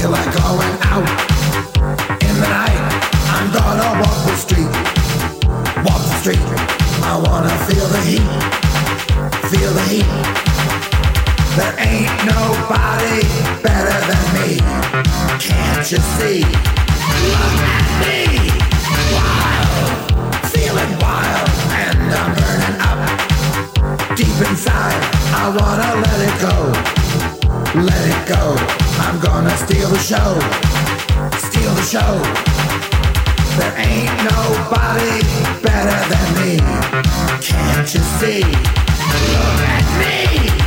feel like going out in the night. I'm gonna walk the street, walk the street. I wanna feel the heat, feel the heat. There ain't nobody better than me. Can't you see? Look at me, wild, feeling wild, and I'm burning up deep inside. I wanna let it go, let it go. I'm gonna steal the show, steal the show. There ain't nobody better than me. Can't you see? Look at me.